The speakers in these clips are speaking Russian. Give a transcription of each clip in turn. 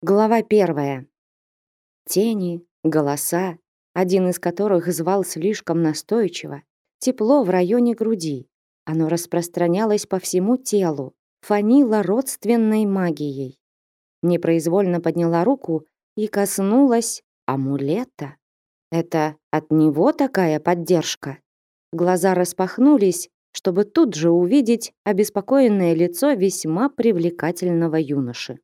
Глава первая. Тени, голоса, один из которых звал слишком настойчиво, тепло в районе груди. Оно распространялось по всему телу, фанило родственной магией. Непроизвольно подняла руку и коснулась амулета. Это от него такая поддержка? Глаза распахнулись, чтобы тут же увидеть обеспокоенное лицо весьма привлекательного юноши.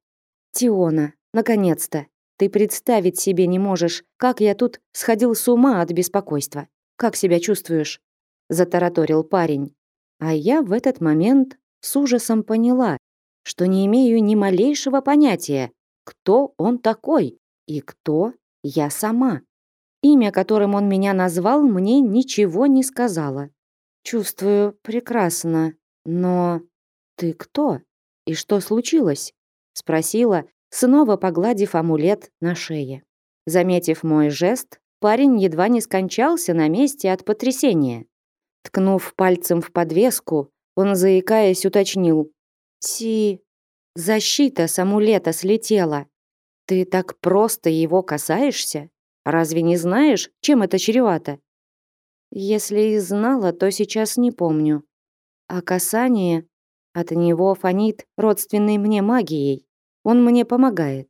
«Тиона, наконец-то! Ты представить себе не можешь, как я тут сходил с ума от беспокойства. Как себя чувствуешь?» Затараторил парень. А я в этот момент с ужасом поняла, что не имею ни малейшего понятия, кто он такой и кто я сама. Имя, которым он меня назвал, мне ничего не сказала. Чувствую прекрасно, но ты кто? И что случилось? спросила, снова погладив амулет на шее. Заметив мой жест, парень едва не скончался на месте от потрясения. Ткнув пальцем в подвеску, он, заикаясь, уточнил. «Ти, защита с амулета слетела. Ты так просто его касаешься? Разве не знаешь, чем это чревато?» Если и знала, то сейчас не помню. А касание от него фонит родственной мне магией. Он мне помогает.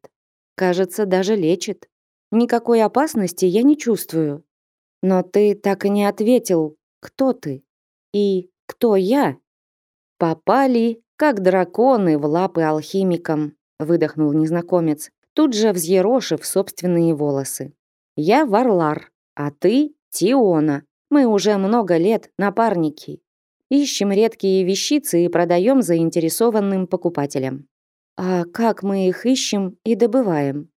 Кажется, даже лечит. Никакой опасности я не чувствую. Но ты так и не ответил, кто ты и кто я. Попали, как драконы, в лапы алхимикам, выдохнул незнакомец, тут же взъерошив собственные волосы. Я Варлар, а ты Тиона. Мы уже много лет напарники. Ищем редкие вещицы и продаем заинтересованным покупателям. А как мы их ищем и добываем?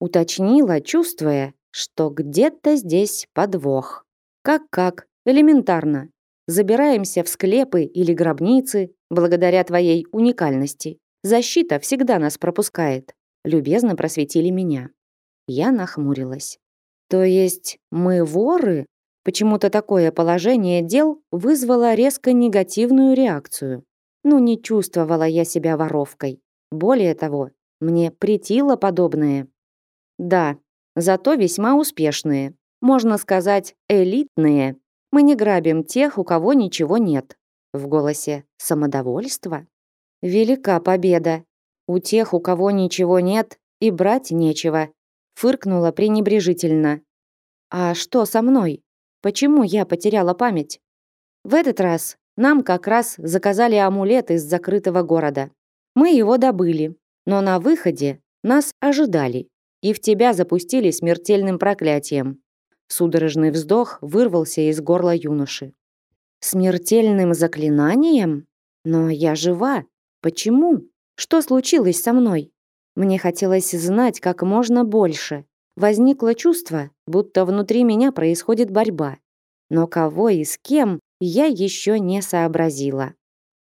Уточнила, чувствуя, что где-то здесь подвох. Как-как, элементарно. Забираемся в склепы или гробницы, благодаря твоей уникальности. Защита всегда нас пропускает. Любезно просветили меня. Я нахмурилась. То есть мы воры? Почему-то такое положение дел вызвало резко негативную реакцию. Ну, не чувствовала я себя воровкой. Более того, мне притило подобное. Да, зато весьма успешные. Можно сказать, элитные. Мы не грабим тех, у кого ничего нет. В голосе самодовольство. Велика победа. У тех, у кого ничего нет, и брать нечего. Фыркнула пренебрежительно. А что со мной? Почему я потеряла память? В этот раз нам как раз заказали амулет из закрытого города. Мы его добыли, но на выходе нас ожидали и в тебя запустили смертельным проклятием. Судорожный вздох вырвался из горла юноши. Смертельным заклинанием? Но я жива. Почему? Что случилось со мной? Мне хотелось знать как можно больше. Возникло чувство, будто внутри меня происходит борьба. Но кого и с кем я еще не сообразила.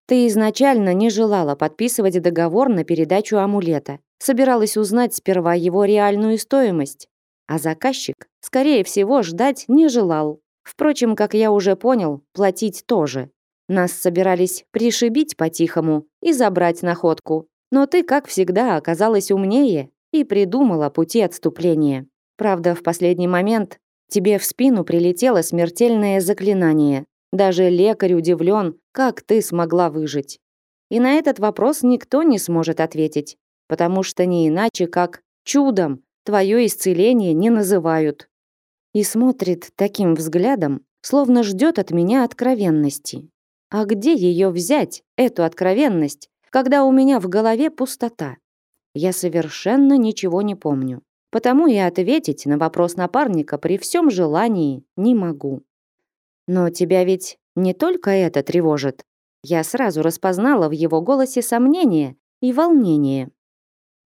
Ты изначально не желала подписывать договор на передачу амулета. Собиралась узнать сперва его реальную стоимость. А заказчик, скорее всего, ждать не желал. Впрочем, как я уже понял, платить тоже. Нас собирались пришибить по-тихому и забрать находку. Но ты, как всегда, оказалась умнее и придумала пути отступления. Правда, в последний момент тебе в спину прилетело смертельное заклинание. Даже лекарь удивлен, как ты смогла выжить. И на этот вопрос никто не сможет ответить, потому что не иначе, как чудом твое исцеление не называют. И смотрит таким взглядом, словно ждет от меня откровенности. А где ее взять, эту откровенность, когда у меня в голове пустота? Я совершенно ничего не помню. Потому и ответить на вопрос напарника при всем желании не могу. Но тебя ведь не только это тревожит. Я сразу распознала в его голосе сомнение и волнение.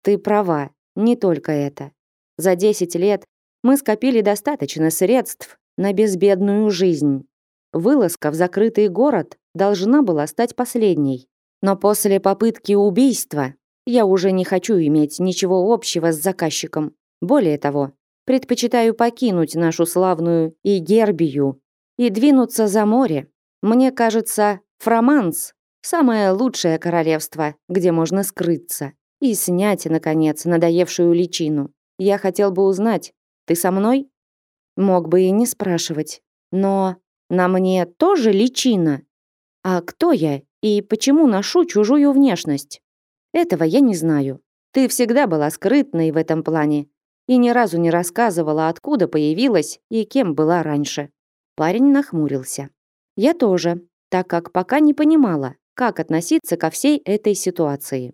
Ты права, не только это. За 10 лет мы скопили достаточно средств на безбедную жизнь. Вылазка в закрытый город должна была стать последней. Но после попытки убийства я уже не хочу иметь ничего общего с заказчиком. Более того, предпочитаю покинуть нашу славную Игербию и двинуться за море. Мне кажется, Фроманс – самое лучшее королевство, где можно скрыться. и снять, наконец, надоевшую личину. Я хотел бы узнать, ты со мной? Мог бы и не спрашивать. Но на мне тоже личина. А кто я и почему ношу чужую внешность? Этого я не знаю. Ты всегда была скрытной в этом плане и ни разу не рассказывала, откуда появилась и кем была раньше. Парень нахмурился. Я тоже, так как пока не понимала, как относиться ко всей этой ситуации.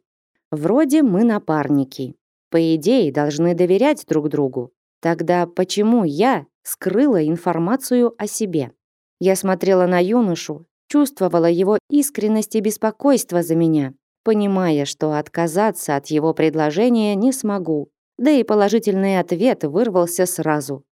Вроде мы напарники. По идее, должны доверять друг другу. Тогда почему я скрыла информацию о себе? Я смотрела на юношу, чувствовала его искренность и беспокойство за меня, понимая, что отказаться от его предложения не смогу. Да и положительный ответ вырвался сразу.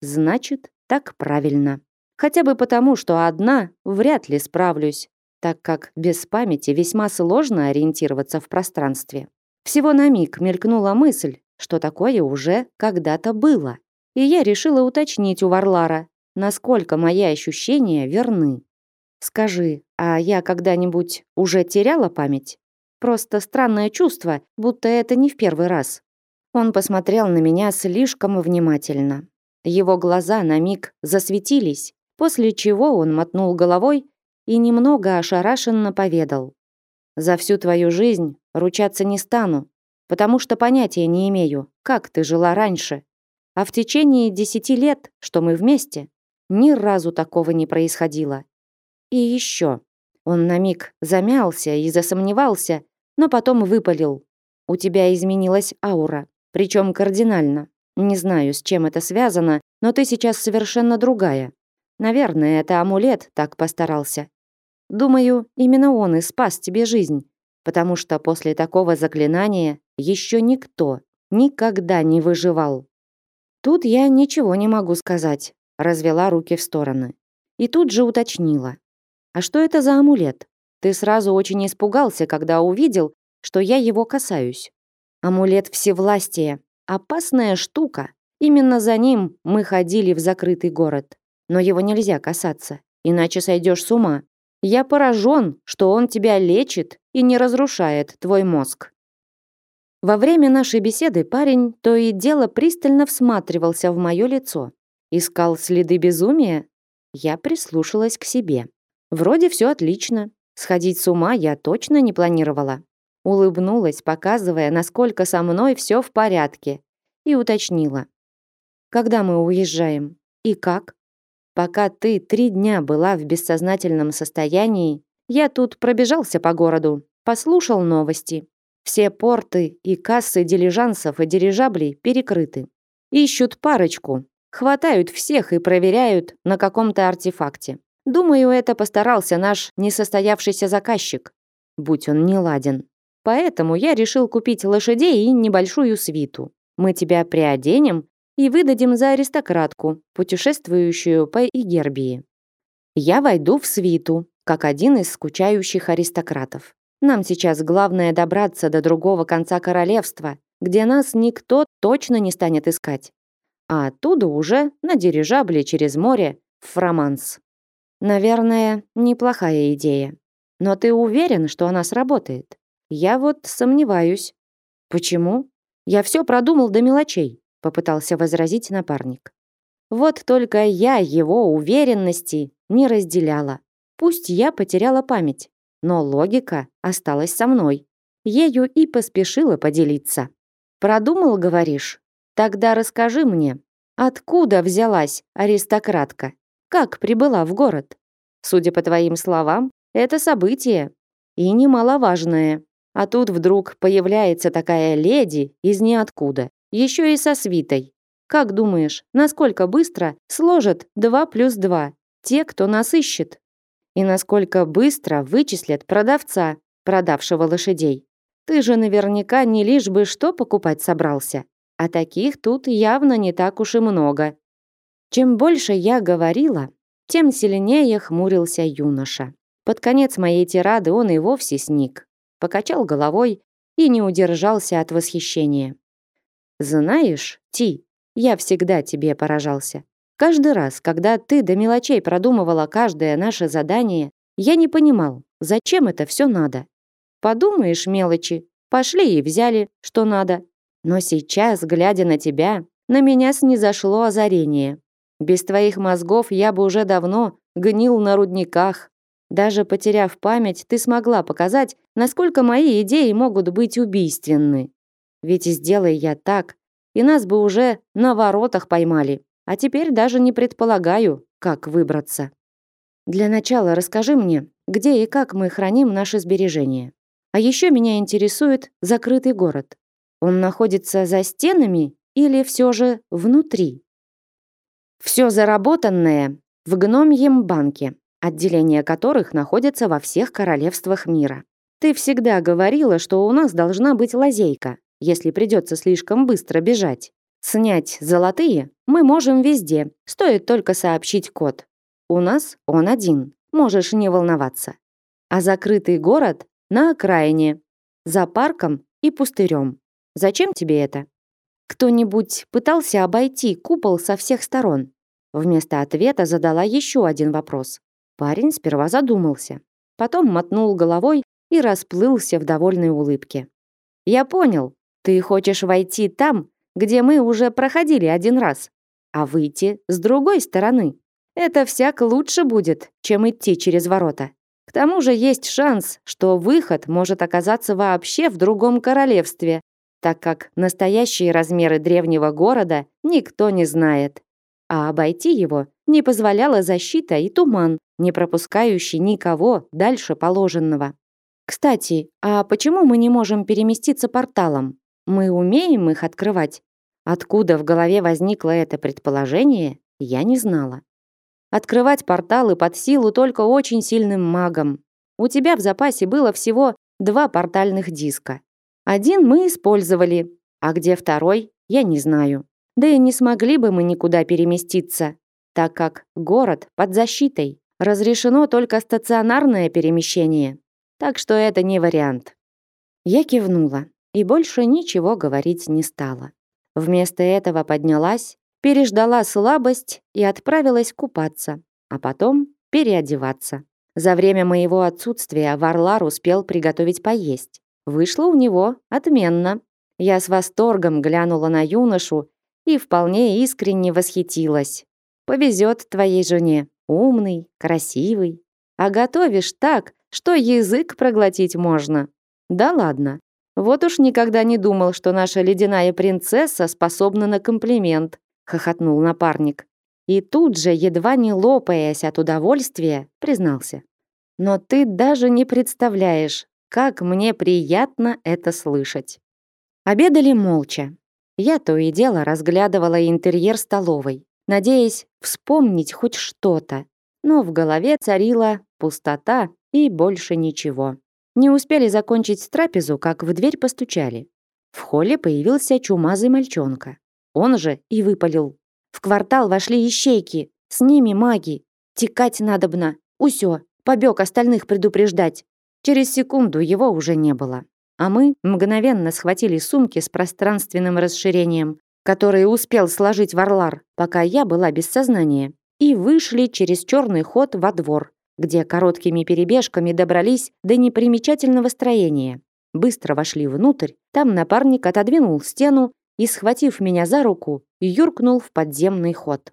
Значит, так правильно. Хотя бы потому, что одна вряд ли справлюсь, так как без памяти весьма сложно ориентироваться в пространстве. Всего на миг мелькнула мысль, что такое уже когда-то было. И я решила уточнить у Варлара, насколько мои ощущения верны. Скажи, а я когда-нибудь уже теряла память? Просто странное чувство, будто это не в первый раз. Он посмотрел на меня слишком внимательно. Его глаза на миг засветились, после чего он мотнул головой и немного ошарашенно поведал. «За всю твою жизнь ручаться не стану, потому что понятия не имею, как ты жила раньше. А в течение десяти лет, что мы вместе, ни разу такого не происходило. И еще». Он на миг замялся и засомневался, но потом выпалил. «У тебя изменилась аура, причем кардинально. Не знаю, с чем это связано, но ты сейчас совершенно другая. Наверное, это амулет так постарался. Думаю, именно он и спас тебе жизнь, потому что после такого заклинания еще никто никогда не выживал. Тут я ничего не могу сказать, развела руки в стороны. И тут же уточнила. А что это за амулет? Ты сразу очень испугался, когда увидел, что я его касаюсь. Амулет всевластия. Опасная штука. Именно за ним мы ходили в закрытый город но его нельзя касаться, иначе сойдешь с ума. Я поражен, что он тебя лечит и не разрушает твой мозг». Во время нашей беседы парень то и дело пристально всматривался в мое лицо. Искал следы безумия? Я прислушалась к себе. Вроде все отлично. Сходить с ума я точно не планировала. Улыбнулась, показывая, насколько со мной все в порядке, и уточнила. «Когда мы уезжаем? И как?» Пока ты три дня была в бессознательном состоянии, я тут пробежался по городу, послушал новости. Все порты и кассы дилижансов и дирижаблей перекрыты. Ищут парочку, хватают всех и проверяют на каком-то артефакте. Думаю, это постарался наш несостоявшийся заказчик, будь он не ладен. Поэтому я решил купить лошадей и небольшую свиту. Мы тебя приоденем и выдадим за аристократку, путешествующую по Игербии. Я войду в свиту, как один из скучающих аристократов. Нам сейчас главное добраться до другого конца королевства, где нас никто точно не станет искать. А оттуда уже на дирижабле через море в Фроманс. Наверное, неплохая идея. Но ты уверен, что она сработает? Я вот сомневаюсь. Почему? Я все продумал до мелочей попытался возразить напарник. Вот только я его уверенности не разделяла. Пусть я потеряла память, но логика осталась со мной. Ею и поспешила поделиться. Продумал, говоришь? Тогда расскажи мне, откуда взялась аристократка? Как прибыла в город? Судя по твоим словам, это событие и немаловажное. А тут вдруг появляется такая леди из ниоткуда еще и со свитой. Как думаешь, насколько быстро сложат 2 плюс 2 те, кто нас ищет? И насколько быстро вычислят продавца, продавшего лошадей? Ты же наверняка не лишь бы что покупать собрался, а таких тут явно не так уж и много. Чем больше я говорила, тем сильнее хмурился юноша. Под конец моей тирады он и вовсе сник, покачал головой и не удержался от восхищения. Знаешь, Ти, я всегда тебе поражался. Каждый раз, когда ты до мелочей продумывала каждое наше задание, я не понимал, зачем это все надо. Подумаешь, мелочи, Пошли и взяли, что надо. Но сейчас, глядя на тебя, на меня снизошло озарение. Без твоих мозгов я бы уже давно гнил на рудниках. Даже потеряв память, ты смогла показать, насколько мои идеи могут быть убийственны. Ведь сделай я так, и нас бы уже на воротах поймали. А теперь даже не предполагаю, как выбраться. Для начала расскажи мне, где и как мы храним наши сбережения. А еще меня интересует закрытый город. Он находится за стенами или все же внутри? Все заработанное в гномьем банке, отделения которых находятся во всех королевствах мира. Ты всегда говорила, что у нас должна быть лазейка, если придется слишком быстро бежать. Снять золотые мы можем везде, стоит только сообщить код. У нас он один, можешь не волноваться. А закрытый город на окраине, за парком и пустырем. Зачем тебе это? Кто-нибудь пытался обойти купол со всех сторон? Вместо ответа задала еще один вопрос. Парень сперва задумался, потом мотнул головой и расплылся в довольной улыбке. «Я понял. Ты хочешь войти там, где мы уже проходили один раз, а выйти с другой стороны. Это всяк лучше будет, чем идти через ворота. К тому же есть шанс, что выход может оказаться вообще в другом королевстве, так как настоящие размеры древнего города никто не знает. А обойти его не позволяла защита и туман, не пропускающий никого дальше положенного. Кстати, а почему мы не можем переместиться порталом? Мы умеем их открывать? Откуда в голове возникло это предположение, я не знала. Открывать порталы под силу только очень сильным магам. У тебя в запасе было всего два портальных диска. Один мы использовали, а где второй, я не знаю. Да и не смогли бы мы никуда переместиться, так как город под защитой. Разрешено только стационарное перемещение. Так что это не вариант. Я кивнула и больше ничего говорить не стала. Вместо этого поднялась, переждала слабость и отправилась купаться, а потом переодеваться. За время моего отсутствия Варлар успел приготовить поесть. Вышло у него отменно. Я с восторгом глянула на юношу и вполне искренне восхитилась. Повезет твоей жене. Умный, красивый. А готовишь так, что язык проглотить можно. Да ладно. Вот уж никогда не думал, что наша ледяная принцесса способна на комплимент, хохотнул напарник. И тут же, едва не лопаясь от удовольствия, признался. Но ты даже не представляешь, как мне приятно это слышать. Обедали молча. Я то и дело разглядывала интерьер столовой, надеясь вспомнить хоть что-то. Но в голове царила пустота и больше ничего. Не успели закончить трапезу, как в дверь постучали. В холле появился чумазый мальчонка. Он же и выпалил. В квартал вошли ищейки, с ними маги. Текать надобно. Усё, побег остальных предупреждать. Через секунду его уже не было. А мы мгновенно схватили сумки с пространственным расширением, которые успел сложить Варлар, пока я была без сознания, и вышли через черный ход во двор, где короткими перебежками добрались до непримечательного строения. Быстро вошли внутрь, там напарник отодвинул стену и, схватив меня за руку, юркнул в подземный ход.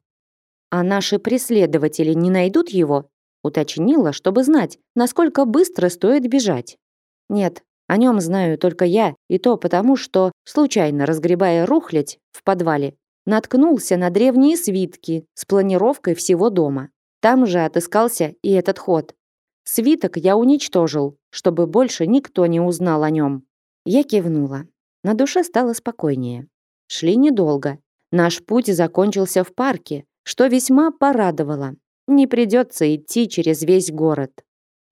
«А наши преследователи не найдут его?» уточнила, чтобы знать, насколько быстро стоит бежать. «Нет, о нем знаю только я, и то потому, что, случайно разгребая рухлядь в подвале, наткнулся на древние свитки с планировкой всего дома. Там же отыскался и этот ход. Свиток я уничтожил, чтобы больше никто не узнал о нем. Я кивнула. На душе стало спокойнее. Шли недолго. Наш путь закончился в парке, что весьма порадовало. Не придется идти через весь город.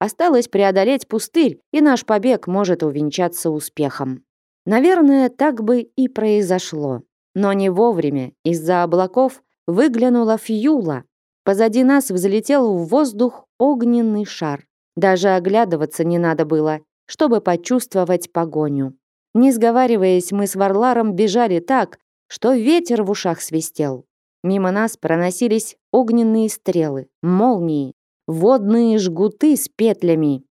Осталось преодолеть пустырь, и наш побег может увенчаться успехом. Наверное, так бы и произошло. Но не вовремя из-за облаков выглянула Фьюла Позади нас взлетел в воздух огненный шар. Даже оглядываться не надо было, чтобы почувствовать погоню. Не сговариваясь, мы с Варларом бежали так, что ветер в ушах свистел. Мимо нас проносились огненные стрелы, молнии, водные жгуты с петлями.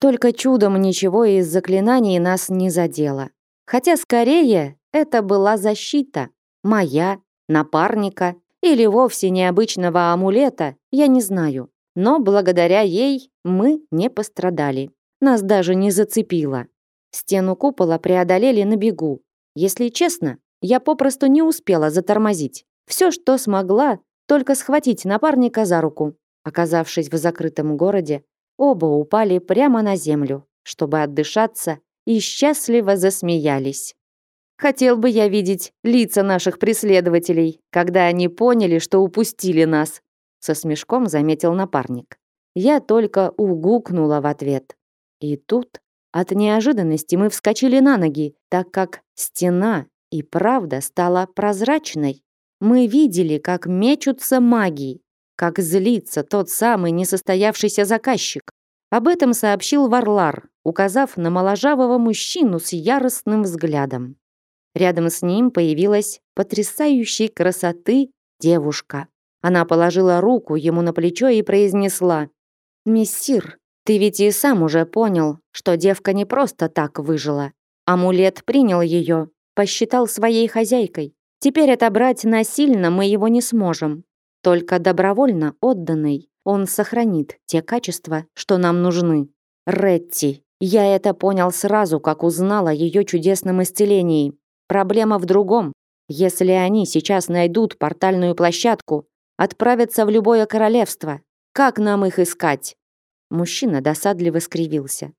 Только чудом ничего из заклинаний нас не задело. Хотя скорее это была защита. Моя, напарника или вовсе необычного амулета, я не знаю. Но благодаря ей мы не пострадали. Нас даже не зацепило. Стену купола преодолели на бегу. Если честно, я попросту не успела затормозить. Все, что смогла, только схватить напарника за руку. Оказавшись в закрытом городе, оба упали прямо на землю, чтобы отдышаться, и счастливо засмеялись. Хотел бы я видеть лица наших преследователей, когда они поняли, что упустили нас, со смешком заметил напарник. Я только угукнула в ответ. И тут от неожиданности мы вскочили на ноги, так как стена и правда стала прозрачной. Мы видели, как мечутся маги, как злится тот самый несостоявшийся заказчик. Об этом сообщил Варлар, указав на моложавого мужчину с яростным взглядом. Рядом с ним появилась потрясающей красоты девушка. Она положила руку ему на плечо и произнесла «Мессир, ты ведь и сам уже понял, что девка не просто так выжила. Амулет принял ее, посчитал своей хозяйкой. Теперь отобрать насильно мы его не сможем. Только добровольно отданный он сохранит те качества, что нам нужны. Ретти. Я это понял сразу, как узнала о ее чудесном исцелении. Проблема в другом. Если они сейчас найдут портальную площадку, отправятся в любое королевство, как нам их искать? Мужчина досадливо скривился.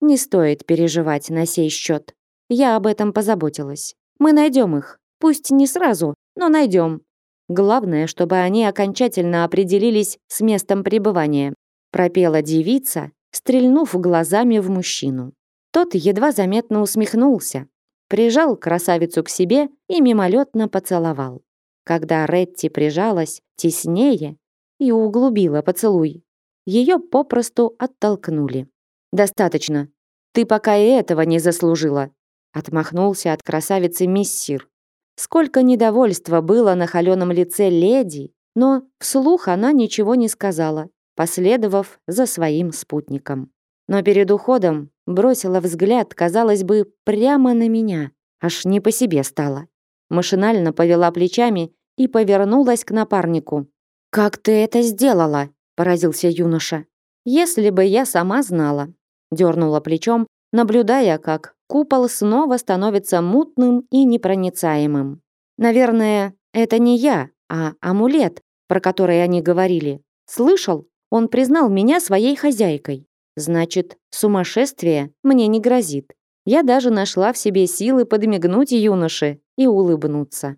Не стоит переживать на сей счет. Я об этом позаботилась. Мы найдем их. Пусть не сразу, но найдем. Главное, чтобы они окончательно определились с местом пребывания. Пропела девица, стрельнув глазами в мужчину. Тот едва заметно усмехнулся, прижал красавицу к себе и мимолетно поцеловал. Когда Ретти прижалась теснее и углубила поцелуй, ее попросту оттолкнули. «Достаточно. Ты пока и этого не заслужила», отмахнулся от красавицы миссир. Сколько недовольства было на холеном лице леди, но вслух она ничего не сказала, последовав за своим спутником. Но перед уходом бросила взгляд, казалось бы, прямо на меня. Аж не по себе стало. Машинально повела плечами и повернулась к напарнику. «Как ты это сделала?» – поразился юноша. «Если бы я сама знала». Дернула плечом, наблюдая, как купол снова становится мутным и непроницаемым. Наверное, это не я, а амулет, про который они говорили. Слышал? Он признал меня своей хозяйкой. Значит, сумасшествие мне не грозит. Я даже нашла в себе силы подмигнуть юноше и улыбнуться.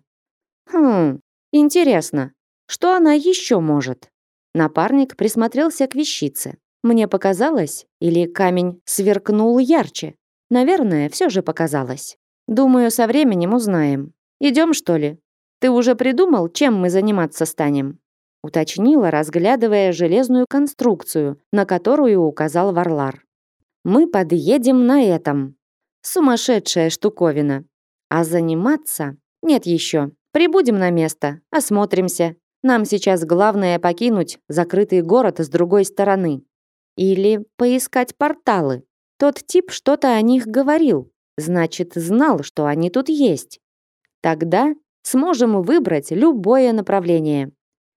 Хм, интересно, что она еще может? Напарник присмотрелся к вещице. Мне показалось, или камень сверкнул ярче. Наверное, все же показалось. Думаю, со временем узнаем. Идем, что ли? Ты уже придумал, чем мы заниматься станем? Уточнила, разглядывая железную конструкцию, на которую указал Варлар. Мы подъедем на этом. Сумасшедшая штуковина. А заниматься? Нет еще. Прибудем на место, осмотримся. Нам сейчас главное покинуть закрытый город с другой стороны. Или поискать порталы. Тот тип что-то о них говорил, значит, знал, что они тут есть. Тогда сможем выбрать любое направление,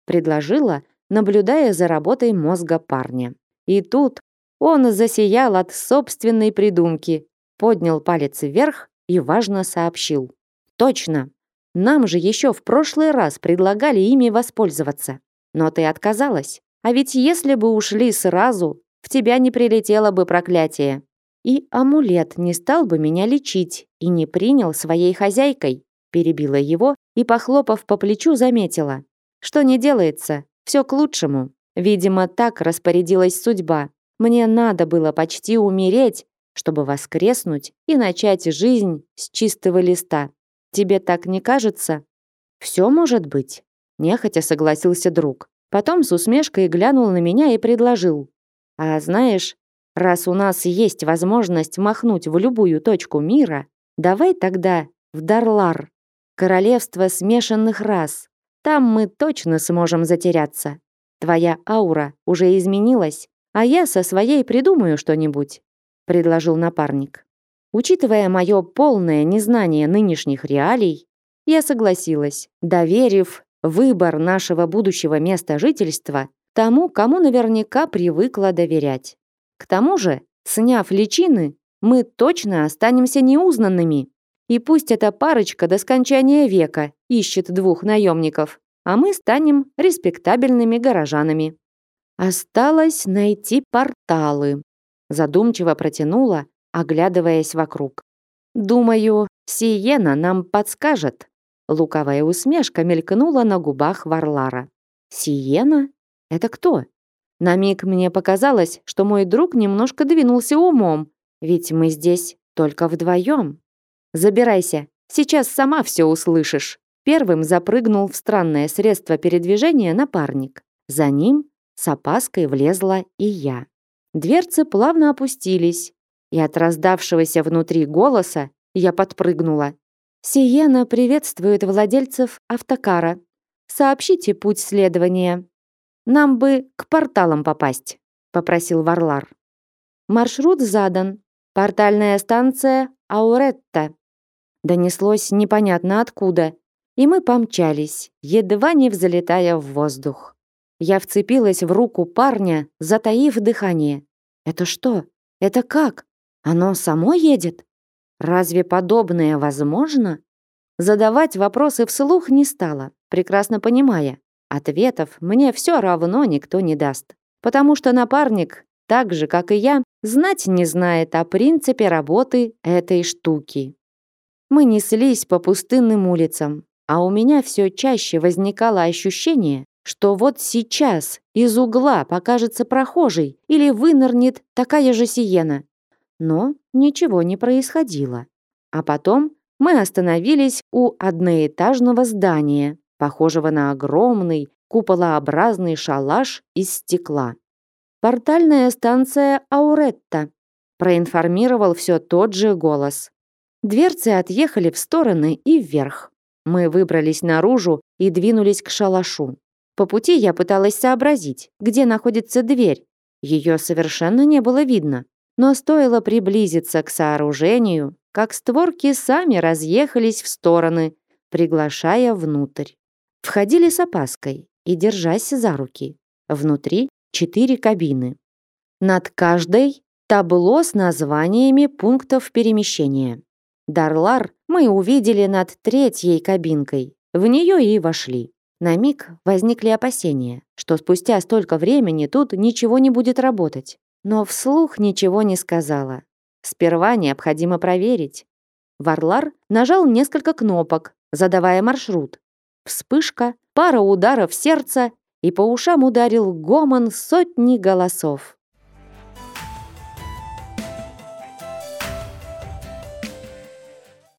предложила, наблюдая за работой мозга парня. И тут он засиял от собственной придумки, поднял палец вверх и важно сообщил. «Точно! Нам же еще в прошлый раз предлагали ими воспользоваться. Но ты отказалась. А ведь если бы ушли сразу, в тебя не прилетело бы проклятие и амулет не стал бы меня лечить и не принял своей хозяйкой, перебила его и, похлопав по плечу, заметила, что не делается, все к лучшему. Видимо, так распорядилась судьба. Мне надо было почти умереть, чтобы воскреснуть и начать жизнь с чистого листа. Тебе так не кажется? Все может быть, нехотя согласился друг. Потом с усмешкой глянул на меня и предложил: "А знаешь, Раз у нас есть возможность махнуть в любую точку мира, давай тогда в Дарлар, королевство смешанных рас. Там мы точно сможем затеряться. Твоя аура уже изменилась, а я со своей придумаю что-нибудь. предложил напарник. Учитывая мое полное незнание нынешних реалий, я согласилась, доверив выбор нашего будущего места жительства тому, кому наверняка привыкла доверять. К тому же, сняв личины, мы точно останемся неузнанными. И пусть эта парочка до скончания века ищет двух наемников, а мы станем респектабельными горожанами. Осталось найти порталы. Задумчиво протянула, оглядываясь вокруг. Думаю, Сиена нам подскажет. Луковая усмешка мелькнула на губах Варлара. Сиена? Это кто? На миг мне показалось, что мой друг немножко двинулся умом, ведь мы здесь только вдвоем. Забирайся, сейчас сама все услышишь. Первым запрыгнул в странное средство передвижения напарник. За ним с опаской влезла и я. Дверцы плавно опустились, и от раздавшегося внутри голоса я подпрыгнула. «Сиена приветствует владельцев автокара. Сообщите путь следования. Нам бы к порталам попасть», — попросил Варлар. «Маршрут задан. Портальная станция Ауретта». Донеслось непонятно откуда, и мы помчались, едва не взлетая в воздух. Я вцепилась в руку парня, затаив дыхание. Это что? Это как? Оно само едет? Разве подобное возможно? Задавать вопросы вслух не стала, прекрасно понимая. Ответов мне все равно никто не даст. Потому что напарник, так же, как и я, знать не знает о принципе работы этой штуки. Мы неслись по пустынным улицам, а у меня все чаще возникало ощущение, что вот сейчас из угла покажется прохожий или вынырнет такая же сиена. Но ничего не происходило. А потом мы остановились у одноэтажного здания, похожего на огромный куполообразный шалаш из стекла. «Портальная станция Ауретта», проинформировал все тот же голос. Дверцы отъехали в стороны и вверх. Мы выбрались наружу и двинулись к шалашу. По пути я пыталась сообразить, где находится дверь. Ее совершенно не было видно. Но стоило приблизиться к сооружению, как створки сами разъехались в стороны, приглашая внутрь. Входили с опаской и держась за руки. Внутри четыре кабины. Над каждой табло с названиями пунктов перемещения. Дарлар мы увидели над третьей кабинкой. В нее и вошли. На миг возникли опасения, что спустя столько времени тут ничего не будет работать. Но вслух ничего не сказала. Сперва необходимо проверить. Варлар нажал несколько кнопок, задавая маршрут. Вспышка, пара ударов сердца, и по ушам ударил гомон сотни голосов.